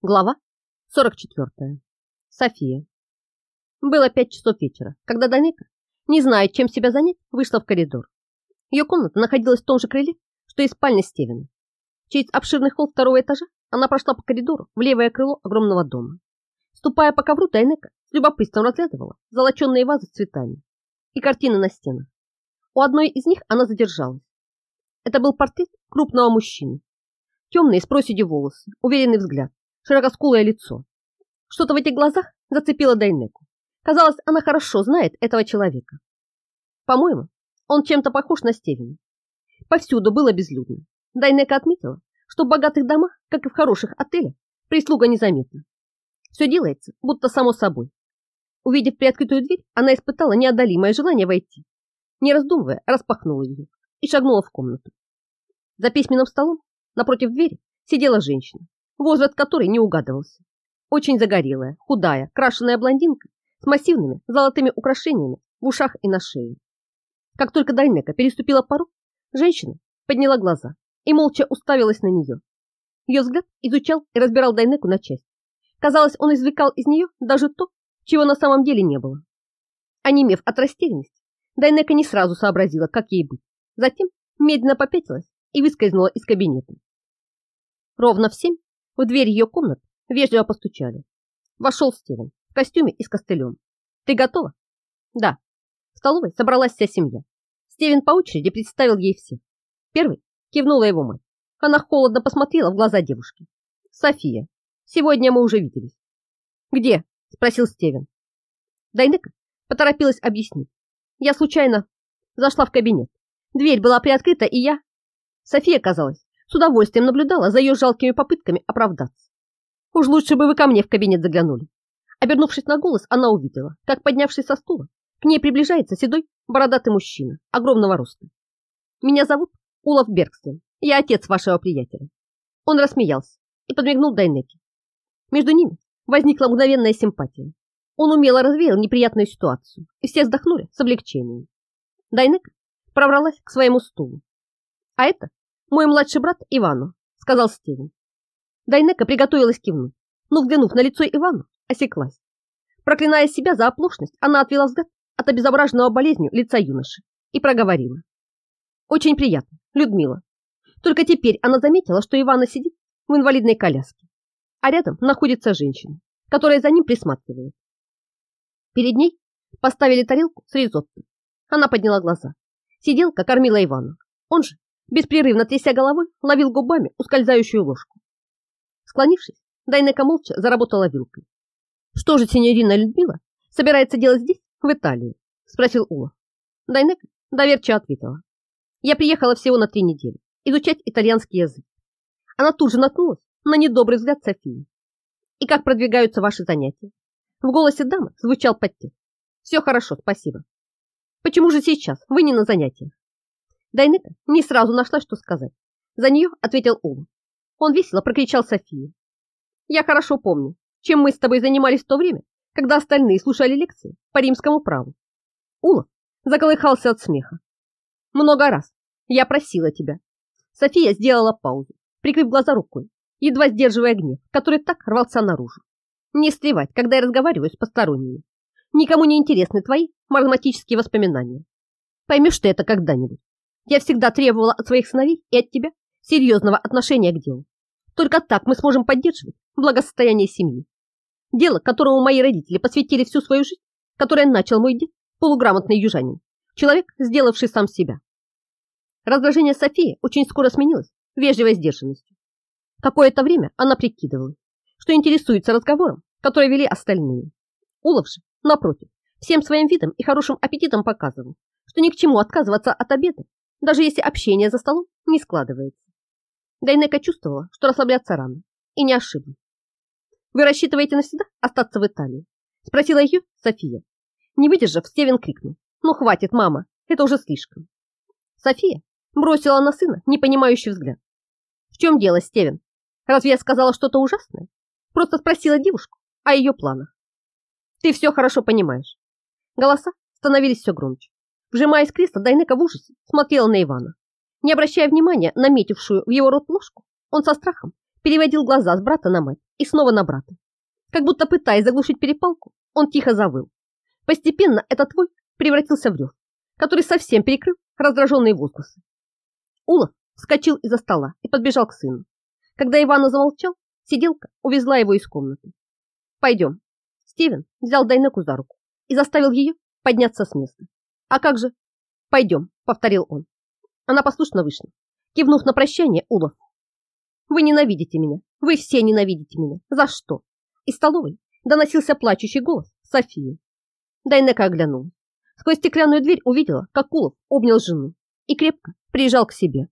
Глава 44. София. Было пять часов вечера, когда Даника, не зная, чем себя занять, вышла в коридор. Ее комната находилась в том же крыле, что и спальня Стивена. Через обширный холл второго этажа она прошла по коридору в левое крыло огромного дома. Ступая по ковру, Дайнека с любопытством разглядывала золоченные вазы с цветами и картины на стенах. У одной из них она задержалась. Это был портрет крупного мужчины. Темные с проседью волосы, уверенный взгляд, широкоскулое лицо. Что-то в этих глазах зацепило Дайнеку. Казалось, она хорошо знает этого человека. По-моему, он чем-то похож на Стивена. Повсюду было безлюдно. Дайнека отметила, что в богатых домах, как и в хороших отелях, прислуга незаметна. Все делается, будто само собой. Увидев приоткрытую дверь, она испытала неодолимое желание войти. Не раздумывая, распахнула ее и шагнула в комнату. За письменным столом, напротив двери, сидела женщина, возраст которой не угадывался. Очень загорелая, худая, крашеная блондинка с массивными золотыми украшениями в ушах и на шее. Как только Дайнека переступила порог, женщина подняла глаза и молча уставилась на нее. Ее взгляд изучал и разбирал Дайнеку на части. Казалось, он извлекал из нее даже то, чего на самом деле не было. Онемев от растерянности, Дайнека не сразу сообразила, как ей быть. Затем медленно попятилась и выскользнула из кабинета. Ровно в семь в дверь ее комнат вежливо постучали. Вошел Стивен в костюме и с костылем. «Ты готова?» «Да». В столовой собралась вся семья. Стивен по очереди представил ей всех. Первый кивнула его мать. Она холодно посмотрела в глаза девушки. «София, сегодня мы уже виделись». «Где?» – спросил Стивен. Дайнека поторопилась объяснить. Я случайно зашла в кабинет. Дверь была приоткрыта, и я... София, казалось, с удовольствием наблюдала за ее жалкими попытками оправдаться. Уж лучше бы вы ко мне в кабинет заглянули. Обернувшись на голос, она увидела, как, поднявшись со стула, к ней приближается седой, бородатый мужчина, огромного роста. Меня зовут Улов Бергстен, я отец вашего приятеля. Он рассмеялся и подмигнул Дайнеке. Между ними возникла мгновенная симпатия. Он умело развеял неприятную ситуацию, и все вздохнули с облегчением. Дайнека пробралась к своему стулу. А это «Мой младший брат Ивану», — сказал Стивен. Дайнека приготовилась кивнуть, но, взглянув на лицо Ивана, осеклась. Проклиная себя за оплошность, она отвела взгляд от обезображенного болезнью лица юноши и проговорила. «Очень приятно, Людмила». Только теперь она заметила, что Ивана сидит в инвалидной коляске, а рядом находится женщина, которая за ним присматривает. Перед ней поставили тарелку с ризотто. Она подняла глаза. Сиделка кормила Ивана. Он же беспрерывно тряся головой, ловил губами ускользающую ложку. Склонившись, Дайнека молча заработала вилкой. «Что же синьорина Людмила собирается делать здесь, в Италии?» – спросил Ула. Дайнека доверчиво ответила. «Я приехала всего на три недели изучать итальянский язык». Она тут же наткнулась на недобрый взгляд Софии. «И как продвигаются ваши занятия?» В голосе дамы звучал подтекст. «Все хорошо, спасибо». «Почему же сейчас вы не на занятиях?» Дайнека не сразу нашла, что сказать. За нее ответил Ула. Он весело прокричал Софии. Я хорошо помню, чем мы с тобой занимались в то время, когда остальные слушали лекции по римскому праву. Ула заколыхался от смеха. Много раз я просила тебя. София сделала паузу, прикрыв глаза рукой, едва сдерживая гнев, который так рвался наружу. Не сливать, когда я разговариваю с посторонними. Никому не интересны твои маразматические воспоминания. Поймешь ты это когда-нибудь. Я всегда требовала от своих сыновей и от тебя серьезного отношения к делу. Только так мы сможем поддерживать благосостояние семьи. Дело, которому мои родители посвятили всю свою жизнь, которое начал мой дед, полуграмотный южанин, человек, сделавший сам себя. Раздражение Софии очень скоро сменилось вежливой сдержанностью. Какое-то время она прикидывала, что интересуется разговором, который вели остальные. Улов же, напротив, всем своим видом и хорошим аппетитом показывал, что ни к чему отказываться от обеда даже если общение за столом не складывается. Дайнека чувствовала, что расслабляться рано, и не ошиблась. «Вы рассчитываете навсегда остаться в Италии?» Спросила ее София. Не выдержав, Стивен крикнул. «Ну хватит, мама, это уже слишком». София бросила на сына непонимающий взгляд. «В чем дело, Стивен? Разве я сказала что-то ужасное? Просто спросила девушку о ее планах. Ты все хорошо понимаешь». Голоса становились все громче. Вжимаясь в кресло, Дайнека в ужасе смотрела на Ивана. Не обращая внимания на метившую в его рот ложку, он со страхом переводил глаза с брата на мать и снова на брата. Как будто пытаясь заглушить перепалку, он тихо завыл. Постепенно этот твой превратился в рев, который совсем перекрыл раздраженные возгласы. Улов вскочил из-за стола и подбежал к сыну. Когда Ивана замолчал, сиделка увезла его из комнаты. «Пойдем». Стивен взял Дайнеку за руку и заставил ее подняться с места. «А как же?» «Пойдем», — повторил он. Она послушно вышла, кивнув на прощание Улов. «Вы ненавидите меня. Вы все ненавидите меня. За что?» Из столовой доносился плачущий голос Софии. Дайнека оглянулась. Сквозь стеклянную дверь увидела, как Улов обнял жену и крепко прижал к себе.